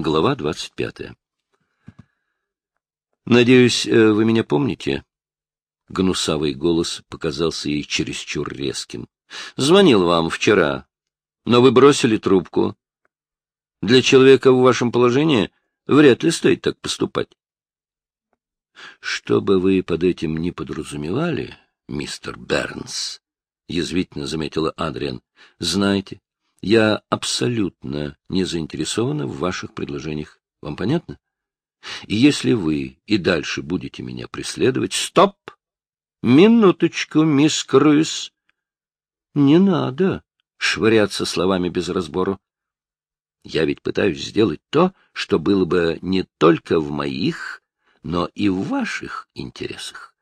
Глава двадцать пятая. «Надеюсь, э, вы меня помните?» Гнусавый голос показался ей чересчур резким. «Звонил вам вчера, но вы бросили трубку. Для человека в вашем положении вряд ли стоит так поступать». «Что бы вы под этим не подразумевали, мистер Бернс», — язвительно заметила Адриан, — «знайте, я абсолютно не заинтересована в ваших предложениях. Вам понятно? И если вы и дальше будете меня преследовать... Стоп! Минуточку, мисс Круиз. Не надо швыряться словами без разбору. Я ведь пытаюсь сделать то, что было бы не только в моих, но и в ваших интересах.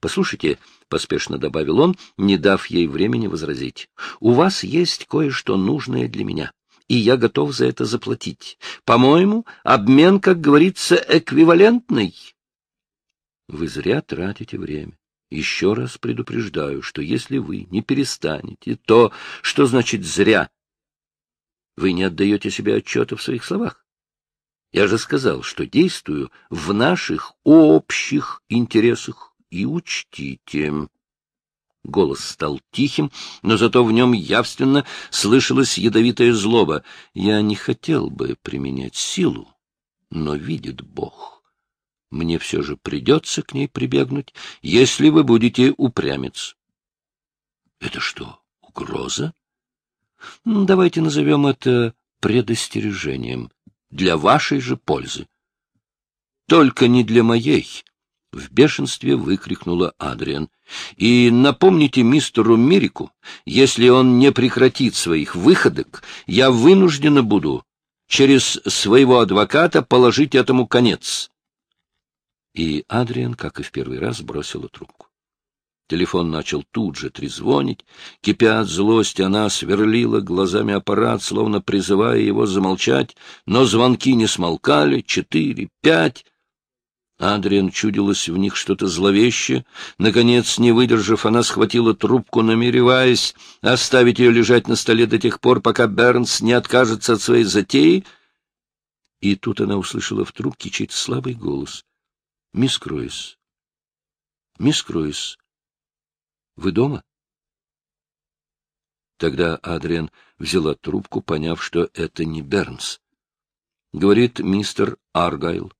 Послушайте, — поспешно добавил он, не дав ей времени возразить, — у вас есть кое-что нужное для меня, и я готов за это заплатить. По-моему, обмен, как говорится, эквивалентный. Вы зря тратите время. Еще раз предупреждаю, что если вы не перестанете, то что значит «зря»? Вы не отдаете себе отчета в своих словах. Я же сказал, что действую в наших общих интересах и учтите. Голос стал тихим, но зато в нем явственно слышалась ядовитая злоба. Я не хотел бы применять силу, но видит Бог. Мне все же придется к ней прибегнуть, если вы будете упрямец. Это что, угроза? Давайте назовем это предостережением для вашей же пользы. Только не для моей, — в бешенстве выкрикнула Адриан. — И напомните мистеру Мирику, если он не прекратит своих выходок, я вынуждена буду через своего адвоката положить этому конец. И Адриан, как и в первый раз, бросила трубку. Телефон начал тут же трезвонить. Кипя от злости, она сверлила глазами аппарат, словно призывая его замолчать, но звонки не смолкали. Четыре, пять. Адриан чудилось в них что-то зловещее. Наконец, не выдержав, она схватила трубку, намереваясь оставить ее лежать на столе до тех пор, пока Бернс не откажется от своей затеи. И тут она услышала в трубке чей-то слабый голос. — Мисс Кроис. — Мисс Кроис. Вы дома? Тогда Адриан взяла трубку, поняв, что это не Бернс. Говорит мистер Аргайл. —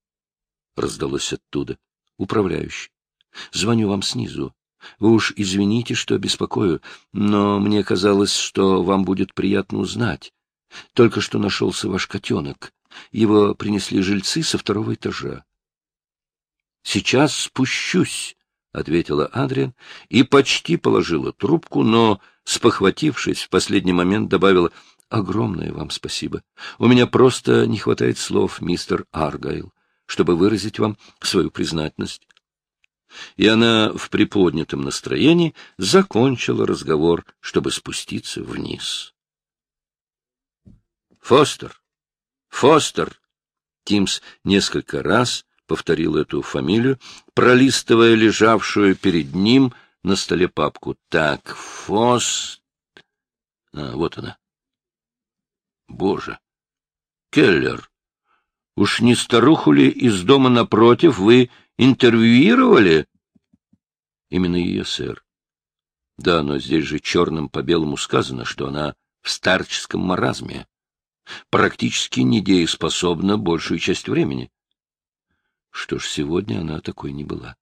раздалось оттуда. — Управляющий. — Звоню вам снизу. Вы уж извините, что беспокою, но мне казалось, что вам будет приятно узнать. Только что нашелся ваш котенок. Его принесли жильцы со второго этажа. — Сейчас спущусь, — ответила Адриан и почти положила трубку, но, спохватившись, в последний момент добавила — Огромное вам спасибо. У меня просто не хватает слов, мистер Аргайл чтобы выразить вам свою признательность. И она в приподнятом настроении закончила разговор, чтобы спуститься вниз. «Фостер! Фостер!» Тимс несколько раз повторил эту фамилию, пролистывая лежавшую перед ним на столе папку. «Так, Фост...» А, вот она. «Боже! Келлер!» Уж не старуху ли из дома напротив вы интервьюировали? Именно ее, сэр. Да, но здесь же черным по белому сказано, что она в старческом маразме. Практически недееспособна большую часть времени. Что ж, сегодня она такой не была.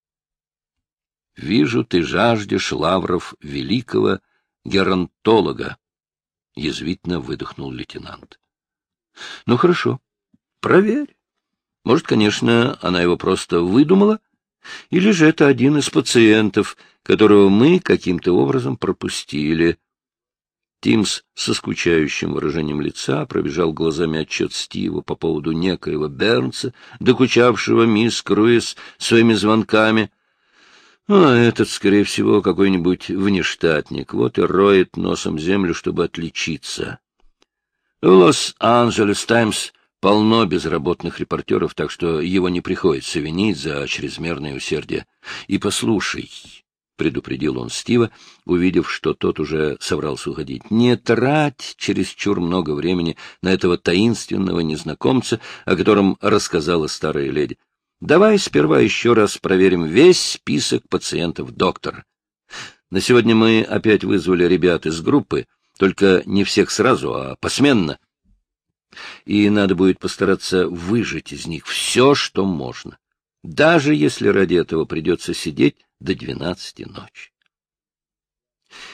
Вижу, ты жаждешь лавров великого геронтолога, — язвительно выдохнул лейтенант. — Ну, хорошо. Проверь. Может, конечно, она его просто выдумала, или же это один из пациентов, которого мы каким-то образом пропустили. Тимс со скучающим выражением лица пробежал глазами отчет Стива по поводу некоего Бернса, докучавшего мисс Круиз своими звонками. А этот, скорее всего, какой-нибудь внештатник, вот и роет носом землю, чтобы отличиться. В Лос-Анджелес Таймс Полно безработных репортеров, так что его не приходится винить за чрезмерное усердие. И послушай, предупредил он Стива, увидев, что тот уже собрался уходить. «Не трать чересчур много времени на этого таинственного незнакомца, о котором рассказала старая леди. Давай сперва еще раз проверим весь список пациентов доктора. На сегодня мы опять вызвали ребят из группы, только не всех сразу, а посменно. И надо будет постараться выжать из них все, что можно, даже если ради этого придется сидеть до двенадцати ночи.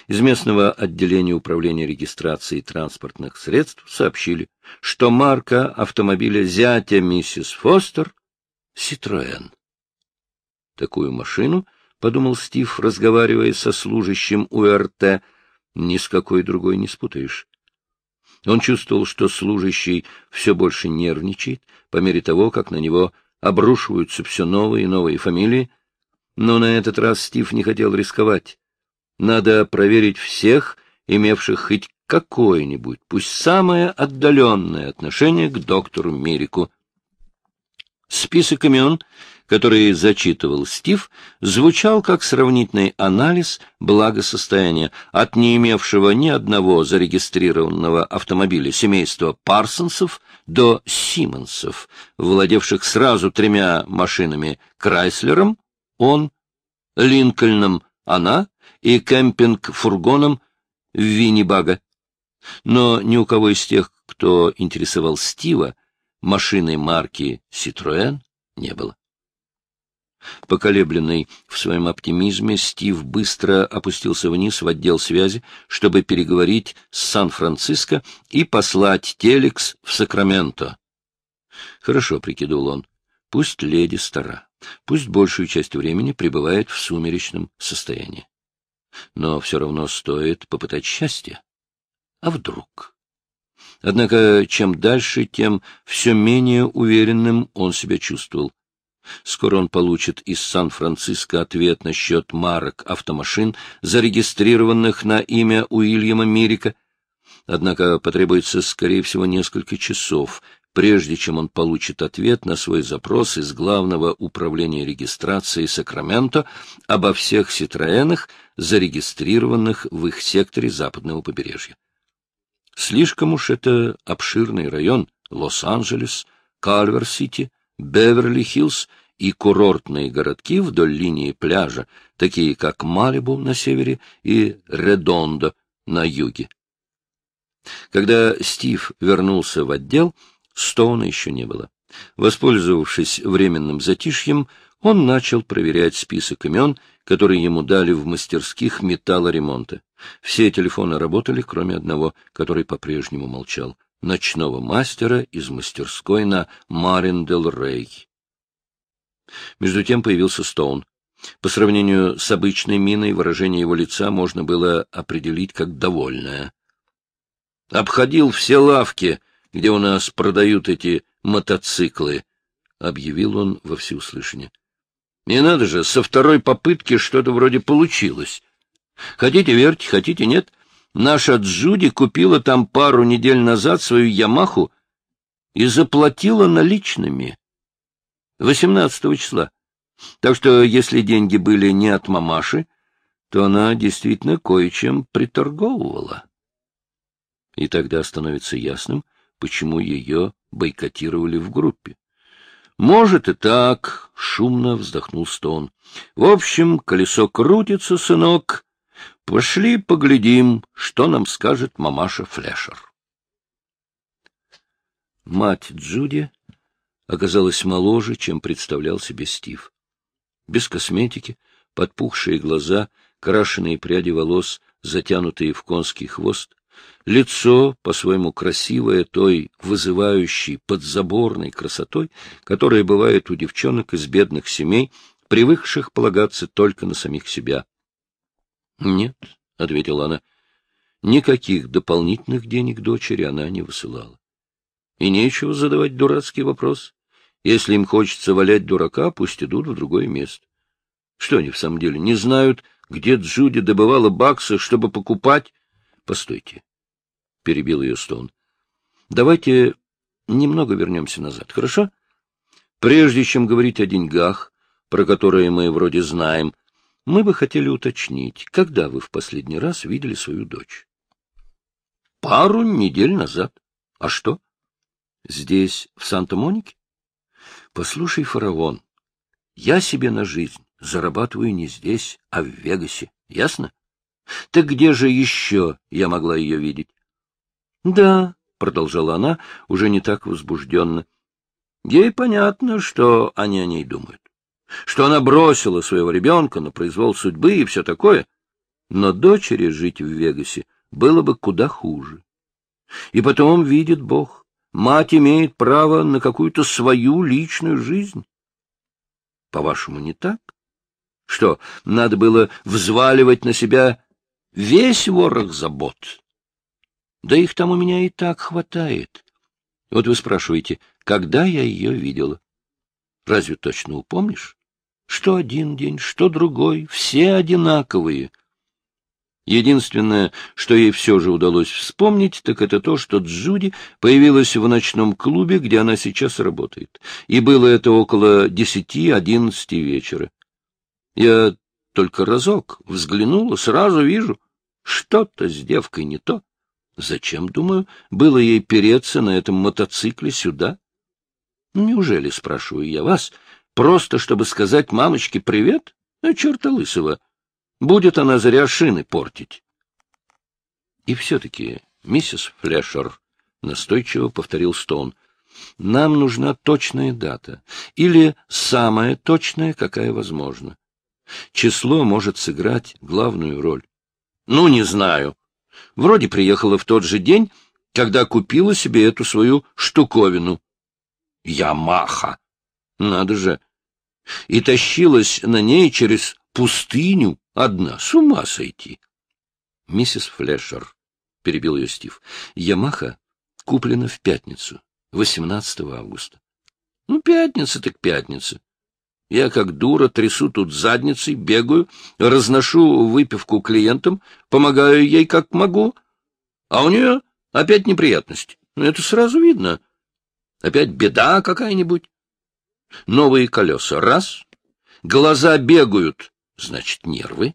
Из местного отделения управления регистрацией транспортных средств сообщили, что марка автомобиля зятя миссис Фостер — «Ситроэн». Такую машину, — подумал Стив, разговаривая со служащим УРТ, — ни с какой другой не спутаешь. Он чувствовал, что служащий все больше нервничает по мере того, как на него обрушиваются все новые и новые фамилии, но на этот раз Стив не хотел рисковать. Надо проверить всех, имевших хоть какое-нибудь, пусть самое отдаленное отношение к доктору Мирику. Список имен, который зачитывал Стив, звучал как сравнительный анализ благосостояния от не имевшего ни одного зарегистрированного автомобиля семейства Парсонсов до Симмонсов, владевших сразу тремя машинами Крайслером, он, Линкольном, она и кемпинг-фургоном Виннибага. Но ни у кого из тех, кто интересовал Стива, машины марки «Ситроэн» не было. Поколебленный в своем оптимизме, Стив быстро опустился вниз в отдел связи, чтобы переговорить с Сан-Франциско и послать телекс в Сакраменто. Хорошо, — прикидывал он, — пусть леди стара, пусть большую часть времени пребывает в сумеречном состоянии. Но все равно стоит попытать счастье. А вдруг? Однако чем дальше, тем все менее уверенным он себя чувствовал. Скоро он получит из Сан-Франциско ответ насчет марок автомашин, зарегистрированных на имя Уильяма Мирика. Однако потребуется, скорее всего, несколько часов, прежде чем он получит ответ на свой запрос из Главного управления регистрации Сакраменто обо всех «Ситроенах», зарегистрированных в их секторе западного побережья. Слишком уж это обширный район Лос-Анджелес, Кальвер-Сити, Беверли-Хиллз и курортные городки вдоль линии пляжа, такие как Малибу на севере и Редондо на юге. Когда Стив вернулся в отдел, Стоуна еще не было. Воспользовавшись временным затишьем, он начал проверять список имен, которые ему дали в мастерских металлоремонта. Все телефоны работали, кроме одного, который по-прежнему молчал — ночного мастера из мастерской на Марин-дел-Рей. Между тем появился Стоун. По сравнению с обычной миной выражение его лица можно было определить как довольное. «Обходил все лавки, где у нас продают эти мотоциклы», — объявил он во всеуслышание. «Не надо же, со второй попытки что-то вроде получилось. Хотите верьте, хотите нет, наша Джуди купила там пару недель назад свою Ямаху и заплатила наличными. 18 числа. Так что, если деньги были не от мамаши, то она действительно кое-чем приторговывала. И тогда становится ясным, почему ее бойкотировали в группе. Может и так, — шумно вздохнул Стоун. В общем, колесо крутится, сынок. Пошли поглядим, что нам скажет мамаша Флешер. Мать Джуди оказалась моложе, чем представлял себе Стив. Без косметики, подпухшие глаза, крашеные пряди волос, затянутые в конский хвост, лицо, по-своему красивое, той вызывающей подзаборной красотой, которая бывает у девчонок из бедных семей, привыкших полагаться только на самих себя. — Нет, — ответила она, — никаких дополнительных денег дочери она не высылала. И нечего задавать дурацкий вопрос. Если им хочется валять дурака, пусть идут в другое место. Что они в самом деле не знают, где Джуди добывала баксы, чтобы покупать? Постойте, — перебил ее Стоун. Давайте немного вернемся назад, хорошо? Прежде чем говорить о деньгах, про которые мы вроде знаем, мы бы хотели уточнить, когда вы в последний раз видели свою дочь? Пару недель назад. А что? Здесь, в Санта-Монике? Послушай, фараон, я себе на жизнь зарабатываю не здесь, а в Вегасе. Ясно? Так где же еще я могла ее видеть? Да, — продолжала она, уже не так возбужденно. Ей понятно, что они о ней думают. Что она бросила своего ребенка на произвол судьбы и все такое. Но дочери жить в Вегасе было бы куда хуже. И потом видит Бог, мать имеет право на какую-то свою личную жизнь. По-вашему, не так? Что, надо было взваливать на себя весь ворох забот? Да их там у меня и так хватает. Вот вы спрашиваете, когда я ее видела? Разве точно упомнишь? Что один день, что другой, все одинаковые — Единственное, что ей все же удалось вспомнить, так это то, что Джуди появилась в ночном клубе, где она сейчас работает. И было это около десяти-одиннадцати вечера. Я только разок взглянула, сразу вижу, что-то с девкой не то. Зачем, думаю, было ей переться на этом мотоцикле сюда? Неужели, спрашиваю я вас, просто чтобы сказать мамочке привет? А черта лысого! Будет она зря шины портить. И все-таки, миссис Флешер, — настойчиво повторил Стоун, — нам нужна точная дата, или самая точная, какая возможна. Число может сыграть главную роль. Ну, не знаю. Вроде приехала в тот же день, когда купила себе эту свою штуковину. Ямаха! Надо же! И тащилась на ней через пустыню Одна, с ума сойти. Миссис Флешер, — перебил ее Стив, — Ямаха куплена в пятницу, 18 августа. Ну, пятница так пятница. Я, как дура, трясу тут задницей, бегаю, разношу выпивку клиентам, помогаю ей как могу, а у нее опять неприятности. Ну, это сразу видно. Опять беда какая-нибудь. Новые колеса — раз. Глаза бегают Значит, нервы?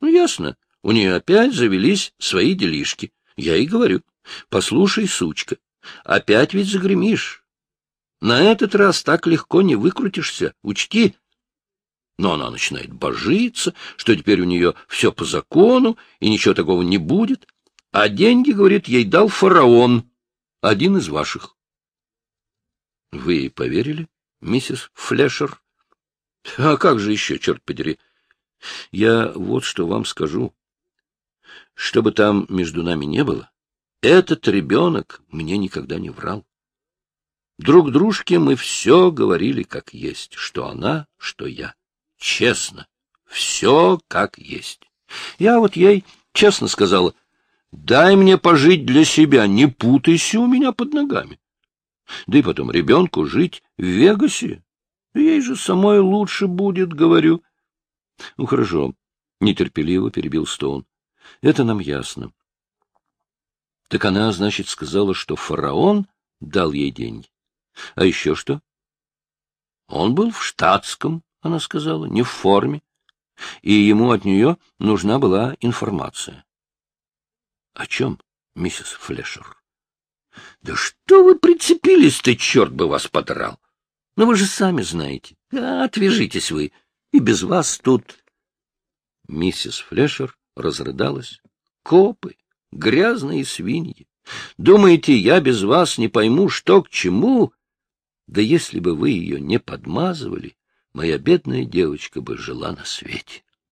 Ну, ясно. У нее опять завелись свои делишки. Я и говорю. Послушай, сучка, опять ведь загремишь. На этот раз так легко не выкрутишься, учти. Но она начинает божиться, что теперь у нее все по закону, и ничего такого не будет. А деньги, говорит, ей дал фараон, один из ваших. — Вы поверили, миссис Флешер? — А как же еще, черт подери? Я вот что вам скажу. Что бы там между нами не было, этот ребенок мне никогда не врал. Друг дружке мы все говорили как есть, что она, что я. Честно, все как есть. Я вот ей честно сказала, дай мне пожить для себя, не путайся у меня под ногами. Да и потом ребенку жить в Вегасе, ей же самой лучше будет, говорю. — Ну, хорошо, — нетерпеливо перебил Стоун. — Это нам ясно. — Так она, значит, сказала, что фараон дал ей деньги. А еще что? — Он был в штатском, — она сказала, — не в форме, и ему от нее нужна была информация. — О чем, миссис Флешер? — Да что вы прицепились-то, черт бы вас подрал! Ну, вы же сами знаете. А, отвяжитесь вы. — и без вас тут... Миссис Флешер разрыдалась. Копы, грязные свиньи. Думаете, я без вас не пойму, что к чему? Да если бы вы ее не подмазывали, моя бедная девочка бы жила на свете.